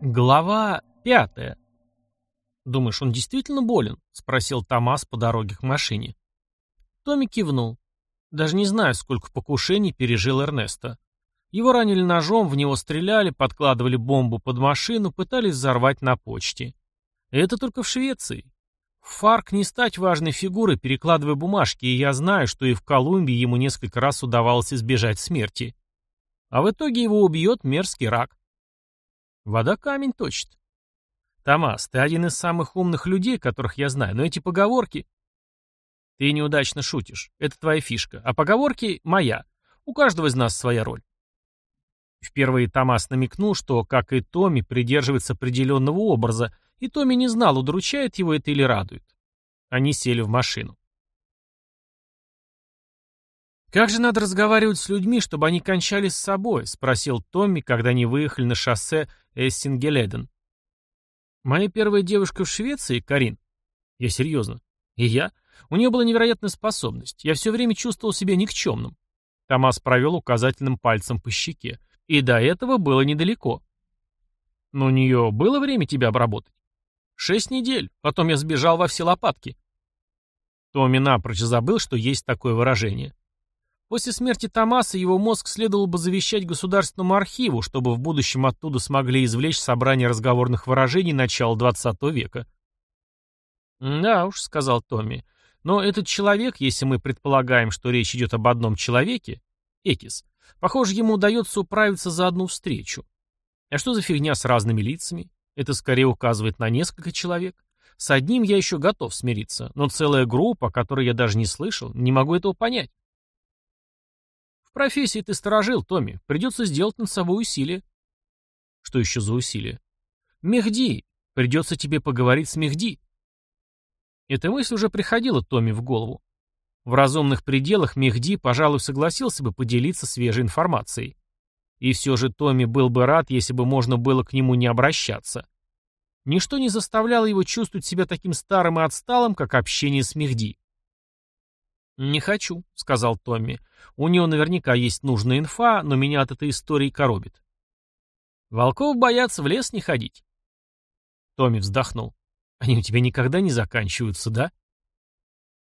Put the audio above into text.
Глава пятая. «Думаешь, он действительно болен?» — спросил Томас по дороге к машине. Томми кивнул. Даже не знаю, сколько покушений пережил Эрнесто. Его ранили ножом, в него стреляли, подкладывали бомбу под машину, пытались взорвать на почте. это только в Швеции. ФАРК не стать важной фигурой, перекладывая бумажки, и я знаю, что и в Колумбии ему несколько раз удавалось избежать смерти. А в итоге его убьет мерзкий рак. Вода камень точит. Томас, ты один из самых умных людей, которых я знаю, но эти поговорки... Ты неудачно шутишь. Это твоя фишка. А поговорки — моя. У каждого из нас своя роль. Впервые Томас намекнул, что, как и Томми, придерживается определенного образа, и Томми не знал, удручает его это или радует. Они сели в машину. «Как же надо разговаривать с людьми, чтобы они кончали с собой?» — спросил Томми, когда они выехали на шоссе Эссингеледен. «Моя первая девушка в Швеции, Карин?» «Я серьезно. И я? У нее была невероятная способность. Я все время чувствовал себя никчемным». Томас провел указательным пальцем по щеке. «И до этого было недалеко». «Но у нее было время тебя обработать?» «Шесть недель. Потом я сбежал во все лопатки». Томми напрочь забыл, что есть такое выражение. После смерти Томаса его мозг следовало бы завещать Государственному архиву, чтобы в будущем оттуда смогли извлечь собрание разговорных выражений начала XX века. «Да уж», — сказал Томми, — «но этот человек, если мы предполагаем, что речь идет об одном человеке, Экис, похоже, ему удается управиться за одну встречу. А что за фигня с разными лицами? Это скорее указывает на несколько человек. С одним я еще готов смириться, но целая группа, о которой я даже не слышал, не могу этого понять профессии ты сторожил, Томми. Придется сделать над собой усилие. Что еще за усилие? Мехди. Придется тебе поговорить с Мехди. Эта мысль уже приходила Томми в голову. В разумных пределах Мехди, пожалуй, согласился бы поделиться свежей информацией. И все же Томми был бы рад, если бы можно было к нему не обращаться. Ничто не заставляло его чувствовать себя таким старым и отсталым, как общение с Мехди. «Не хочу», — сказал Томми. «У него наверняка есть нужная инфа, но меня от этой истории коробит». «Волков боятся в лес не ходить». Томми вздохнул. «Они у тебя никогда не заканчиваются, да?»